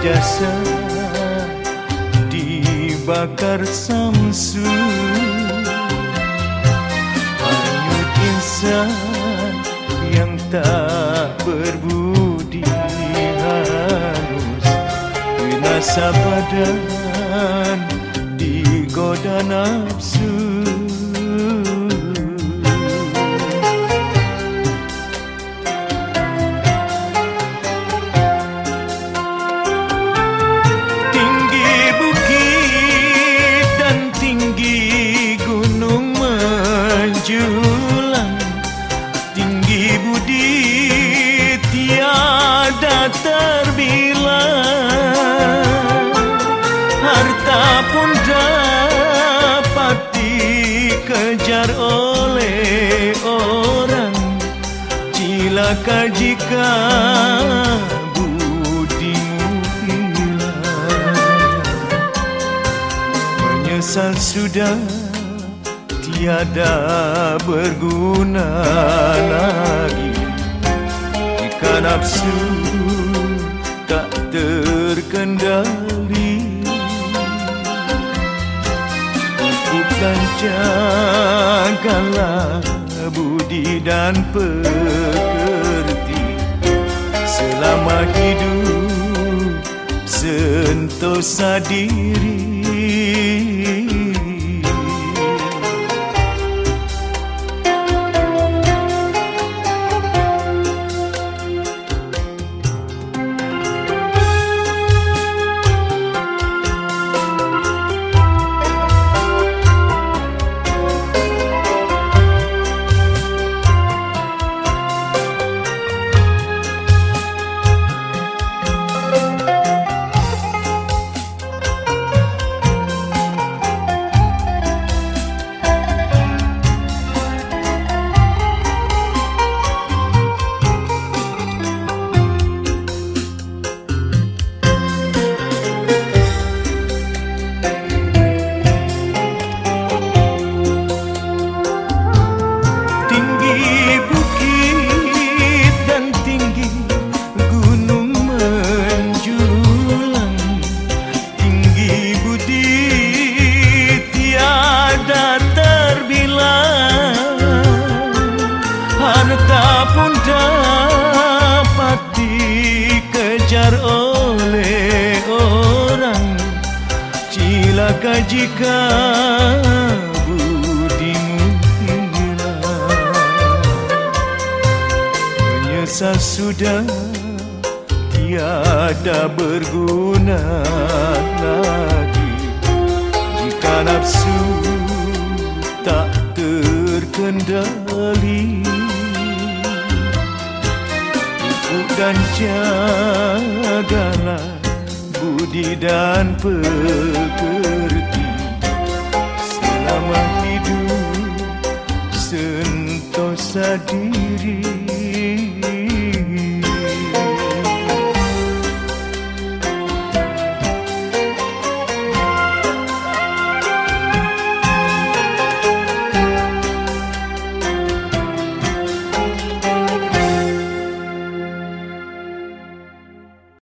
jasa dibakar samsu. Hanyut insan yang tak berbudi halus binasa badan digoda nafsu. Julang tinggi budi tiada terbilang. Harta pun dapat dikejar oleh orang. Cilaka jika sudah tiada berguna lagi. Jika nafsu tak terkendali bukan jagalah budi dan pekerti selama hidup sentosa diri jika budimu hilang Menyesal sudah tiada berguna lagi. Jika nafsu tak terkendali dan jagalah budi dan pekerti awal hidup. Sentosa diri.